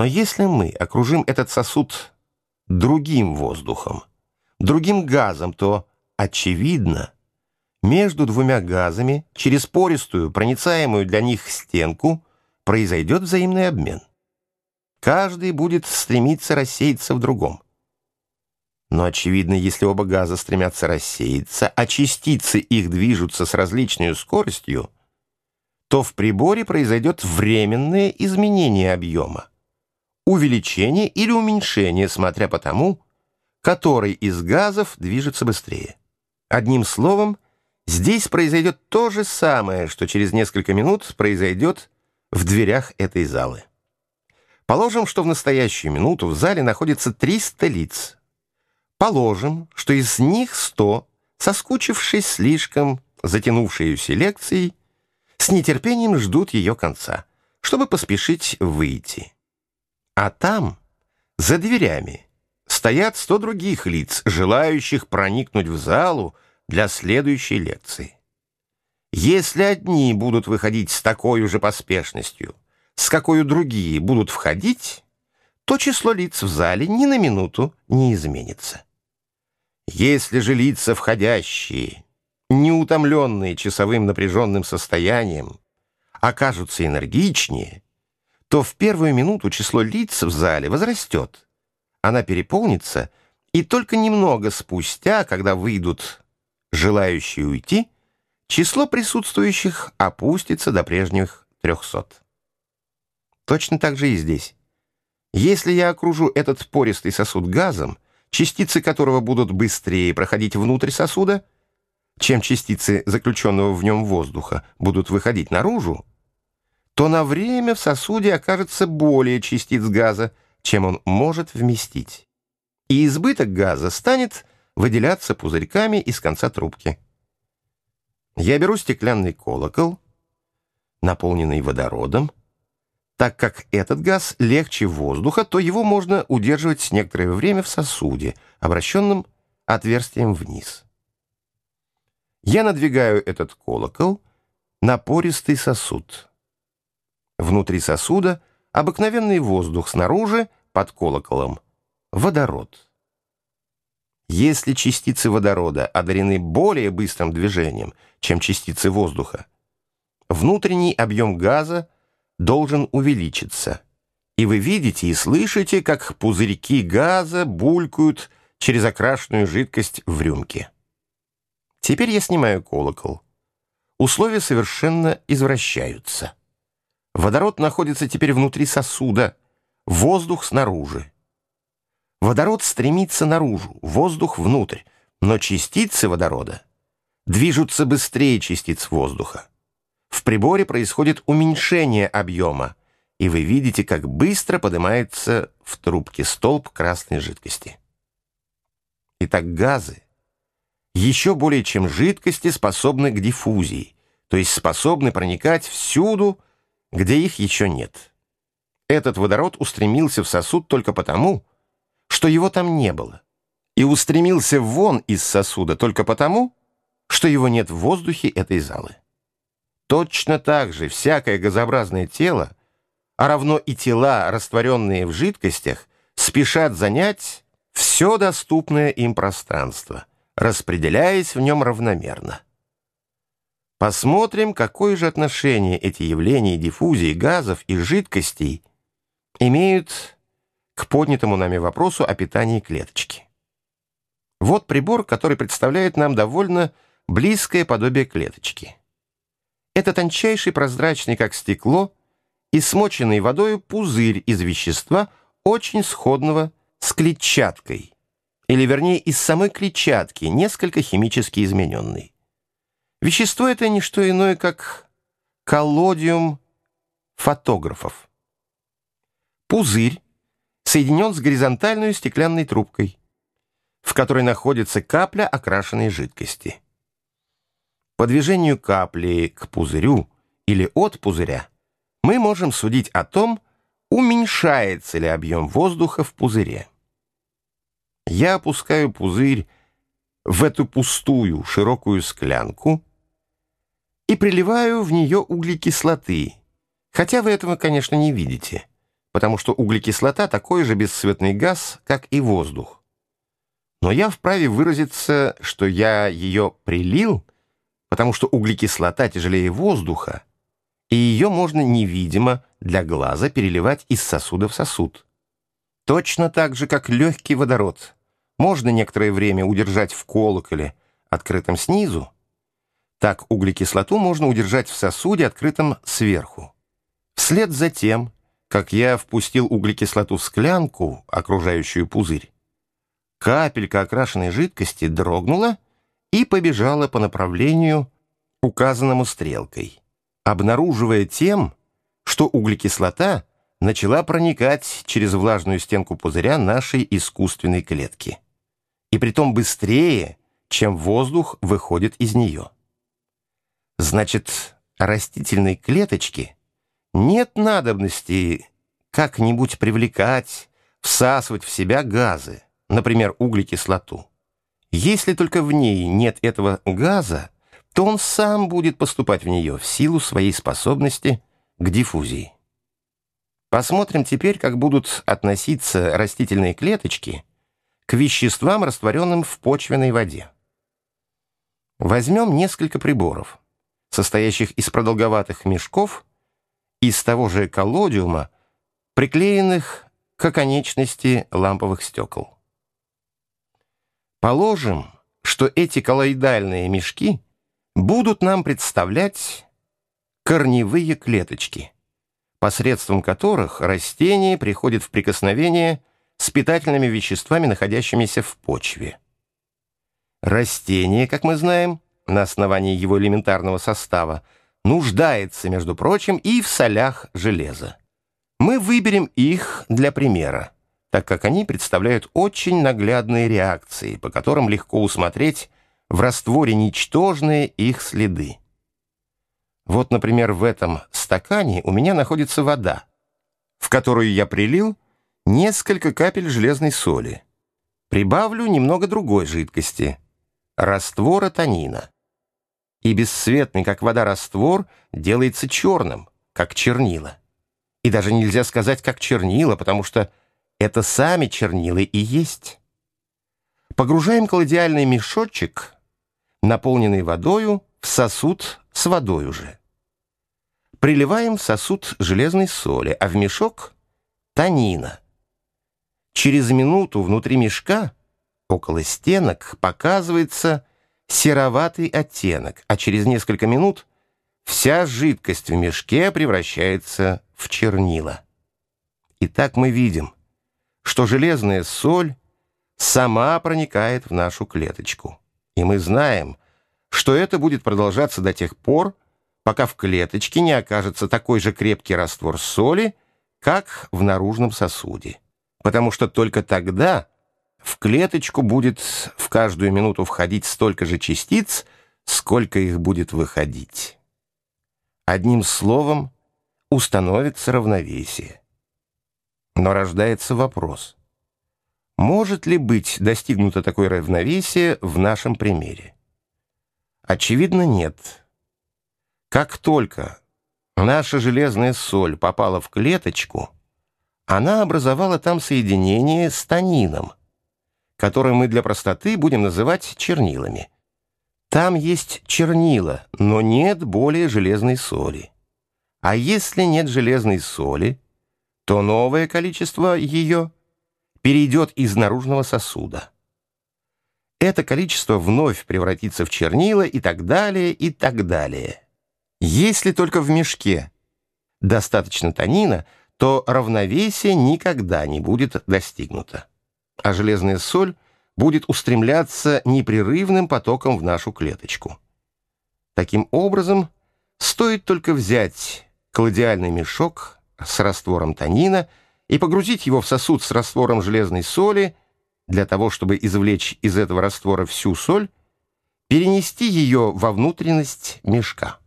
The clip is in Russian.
Но если мы окружим этот сосуд другим воздухом, другим газом, то, очевидно, между двумя газами через пористую, проницаемую для них стенку произойдет взаимный обмен. Каждый будет стремиться рассеяться в другом. Но, очевидно, если оба газа стремятся рассеяться, а частицы их движутся с различной скоростью, то в приборе произойдет временное изменение объема, увеличение или уменьшение, смотря по тому, который из газов движется быстрее. Одним словом, здесь произойдет то же самое, что через несколько минут произойдет в дверях этой залы. Положим, что в настоящую минуту в зале находится 300 лиц. Положим, что из них 100, соскучившись слишком затянувшейся лекцией, с нетерпением ждут ее конца, чтобы поспешить выйти. А там, за дверями, стоят 100 других лиц, желающих проникнуть в залу для следующей лекции. Если одни будут выходить с такой же поспешностью, с какой другие будут входить, то число лиц в зале ни на минуту не изменится. Если же лица входящие, неутомленные часовым напряженным состоянием, окажутся энергичнее, то в первую минуту число лиц в зале возрастет. Она переполнится, и только немного спустя, когда выйдут желающие уйти, число присутствующих опустится до прежних трехсот. Точно так же и здесь. Если я окружу этот пористый сосуд газом, частицы которого будут быстрее проходить внутрь сосуда, чем частицы заключенного в нем воздуха будут выходить наружу, то на время в сосуде окажется более частиц газа, чем он может вместить. И избыток газа станет выделяться пузырьками из конца трубки. Я беру стеклянный колокол, наполненный водородом, так как этот газ легче воздуха, то его можно удерживать некоторое время в сосуде, обращенном отверстием вниз. Я надвигаю этот колокол на пористый сосуд. Внутри сосуда обыкновенный воздух, снаружи, под колоколом, водород. Если частицы водорода одарены более быстрым движением, чем частицы воздуха, внутренний объем газа – должен увеличиться. И вы видите и слышите, как пузырьки газа булькают через окрашенную жидкость в рюмке. Теперь я снимаю колокол. Условия совершенно извращаются. Водород находится теперь внутри сосуда, воздух снаружи. Водород стремится наружу, воздух внутрь, но частицы водорода движутся быстрее частиц воздуха. В приборе происходит уменьшение объема, и вы видите, как быстро поднимается в трубке столб красной жидкости. Итак, газы, еще более чем жидкости, способны к диффузии, то есть способны проникать всюду, где их еще нет. Этот водород устремился в сосуд только потому, что его там не было, и устремился вон из сосуда только потому, что его нет в воздухе этой залы. Точно так же всякое газообразное тело, а равно и тела, растворенные в жидкостях, спешат занять все доступное им пространство, распределяясь в нем равномерно. Посмотрим, какое же отношение эти явления диффузии газов и жидкостей имеют к поднятому нами вопросу о питании клеточки. Вот прибор, который представляет нам довольно близкое подобие клеточки. Это тончайший прозрачный, как стекло, и смоченный водой пузырь из вещества, очень сходного с клетчаткой, или вернее из самой клетчатки, несколько химически измененный. Вещество это не что иное, как коллодиум фотографов. Пузырь соединен с горизонтальной стеклянной трубкой, в которой находится капля окрашенной жидкости. По движению капли к пузырю или от пузыря мы можем судить о том, уменьшается ли объем воздуха в пузыре. Я опускаю пузырь в эту пустую широкую склянку и приливаю в нее углекислоты, хотя вы этого, конечно, не видите, потому что углекислота такой же бесцветный газ, как и воздух. Но я вправе выразиться, что я ее прилил, потому что углекислота тяжелее воздуха, и ее можно невидимо для глаза переливать из сосуда в сосуд. Точно так же, как легкий водород можно некоторое время удержать в колоколе, открытом снизу, так углекислоту можно удержать в сосуде, открытом сверху. Вслед за тем, как я впустил углекислоту в склянку, окружающую пузырь, капелька окрашенной жидкости дрогнула и побежала по направлению, указанному стрелкой, обнаруживая тем, что углекислота начала проникать через влажную стенку пузыря нашей искусственной клетки. И притом быстрее, чем воздух выходит из нее. Значит, растительной клеточке нет надобности как-нибудь привлекать, всасывать в себя газы, например, углекислоту. Если только в ней нет этого газа, то он сам будет поступать в нее в силу своей способности к диффузии. Посмотрим теперь, как будут относиться растительные клеточки к веществам, растворенным в почвенной воде. Возьмем несколько приборов состоящих из продолговатых мешков из того же коллодиума, приклеенных к оконечности ламповых стекол. Положим, что эти коллоидальные мешки будут нам представлять корневые клеточки, посредством которых растение приходит в прикосновение с питательными веществами, находящимися в почве. Растение, как мы знаем, на основании его элементарного состава, нуждается, между прочим, и в солях железа. Мы выберем их для примера, так как они представляют очень наглядные реакции, по которым легко усмотреть в растворе ничтожные их следы. Вот, например, в этом стакане у меня находится вода, в которую я прилил несколько капель железной соли. Прибавлю немного другой жидкости, раствора танина и бесцветный, как вода, раствор делается черным, как чернила. И даже нельзя сказать, как чернила, потому что это сами чернилы и есть. Погружаем коллодиальный мешочек, наполненный водою, в сосуд с водой уже. Приливаем в сосуд железной соли, а в мешок — танина. Через минуту внутри мешка, около стенок, показывается сероватый оттенок, а через несколько минут вся жидкость в мешке превращается в чернила. Итак, мы видим, что железная соль сама проникает в нашу клеточку. И мы знаем, что это будет продолжаться до тех пор, пока в клеточке не окажется такой же крепкий раствор соли, как в наружном сосуде. Потому что только тогда в клеточку будет в каждую минуту входить столько же частиц, сколько их будет выходить. Одним словом, установится равновесие. Но рождается вопрос. Может ли быть достигнуто такое равновесие в нашем примере? Очевидно, нет. Как только наша железная соль попала в клеточку, она образовала там соединение с танином – которые мы для простоты будем называть чернилами. Там есть чернила, но нет более железной соли. А если нет железной соли, то новое количество ее перейдет из наружного сосуда. Это количество вновь превратится в чернила и так далее, и так далее. Если только в мешке достаточно танина, то равновесие никогда не будет достигнуто а железная соль будет устремляться непрерывным потоком в нашу клеточку. Таким образом, стоит только взять коллодиальный мешок с раствором танина и погрузить его в сосуд с раствором железной соли для того, чтобы извлечь из этого раствора всю соль, перенести ее во внутренность мешка.